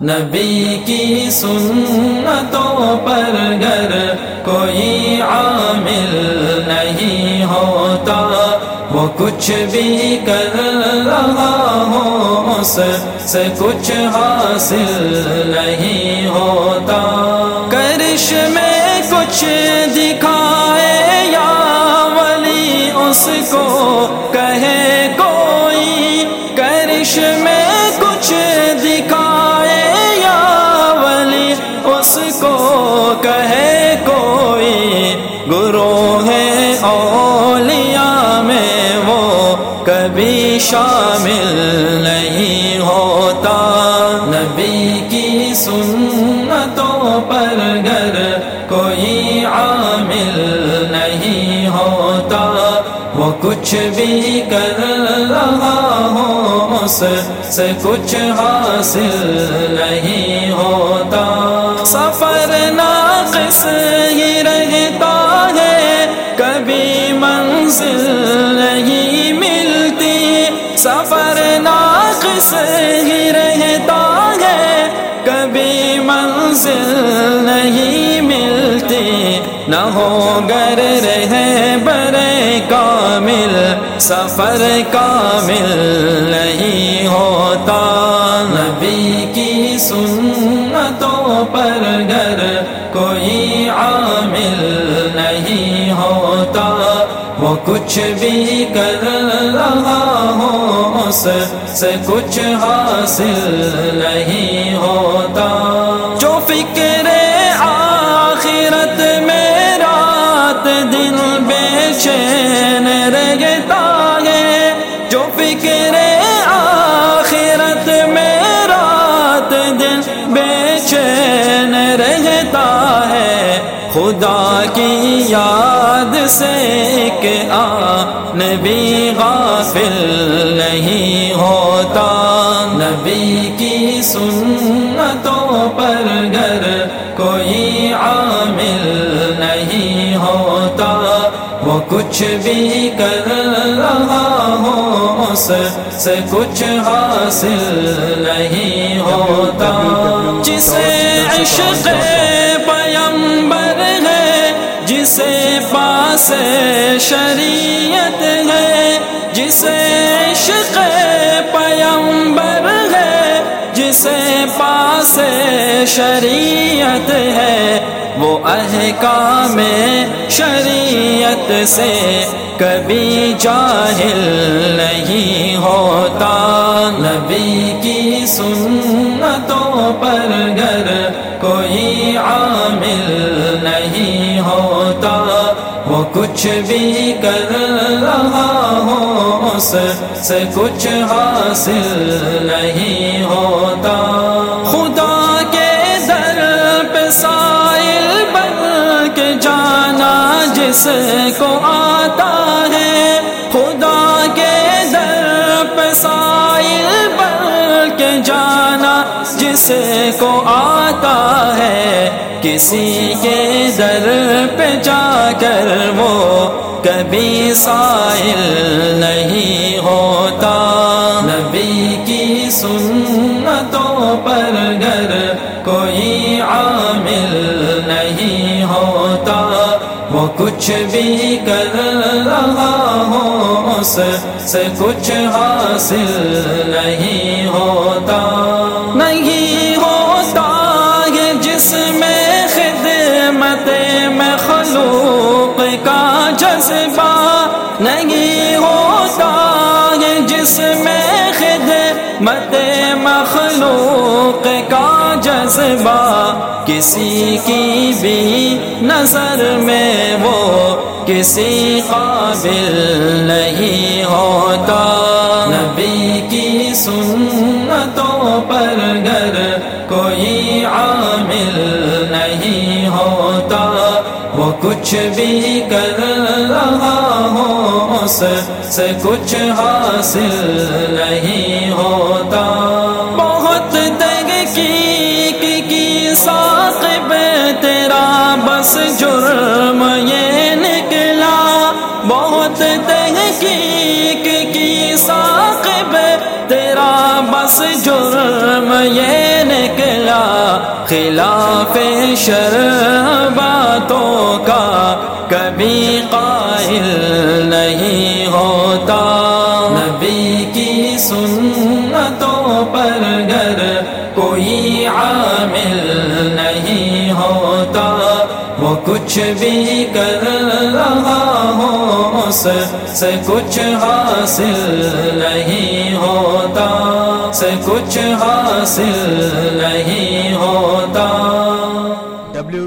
نبی کی سنتوں پر گر کوئی عامل نہیں ہوتا، وہ کچھ بھی کر رہا ہو، اس سے کچھ حاصل نہیں ہوتا۔ شامل نہیں ہوتا۔ نبی کی سنتوں پر گر کوئی عامل نہیں ہوتا، وہ کچھ بھی کر رہا ہو، اس سے کچھ حاصل نہیں ہوتا۔ سفر ناقص ہی رہتا ہے، کبھی منزل رہتا ہے، کبھی منزل نہیں ملتی نہ ہو گر رہے برے کامل، سفر کامل نہیں ہوتا۔ نبی کی سن کچھ بھی کر رہا ہوں اس سے کچھ حاصل نہیں ہوتا۔ جو فکر آخرت میں رات دن بے چین رہتا ہے، جو فکر سے ایک آن بھی غافل نہیں ہوتا۔ نبی کی سنتوں پر گر کوئی عامل نہیں ہوتا۔ وہ کچھ بھی کر رہا ہو، اس سے کچھ حاصل نہیں ہوتا۔ جسے عشق جسے پاس شریعت ہے، جسے عشق پیمبر ہے، جسے پاس شریعت ہے۔ وہ احکام شریعت سے کبھی جاہل نہیں ہوتا۔ نبی کی سنتوں پر گر کوئی عامل کچھ بھی کر رہا ہوں اس سے کچھ حاصل نہیں ہوتا۔ خدا کے در پہ سائل بن کے جانا جس کو آتا آتا ہے کسی کے در پہ جا کر وہ کبھی سائل نہیں ہوتا۔ نبی کی سنتوں پر گر کوئی عامل نہیں ہوتا۔ وہ کچھ بھی کر رہا ہو اس سے کچھ حاصل نہیں ہوتا۔ مخلوق کا جذبہ کسی کی بھی نظر میں وہ کسی قابل نہیں ہوتا۔ نبی کی سنتوں پر گر کوئی عامل نہیں ہوتا۔ وہ کچھ بھی کر رہا ہو اس سے کچھ حاصل نہیں ہوتا۔ جرم یہ نکلا، خلاف شر باتوں کا کبھی قائل نہیں ہوتا۔ نبی کی سنتوں پر گر کوئی عامل نہیں ہوتا۔ وہ کچھ بھی کر رہا ہو، اس سے کچھ حاصل نہیں ہوتا۔ سے کچھ حاصل نہیں ہوتا۔ ڈبلو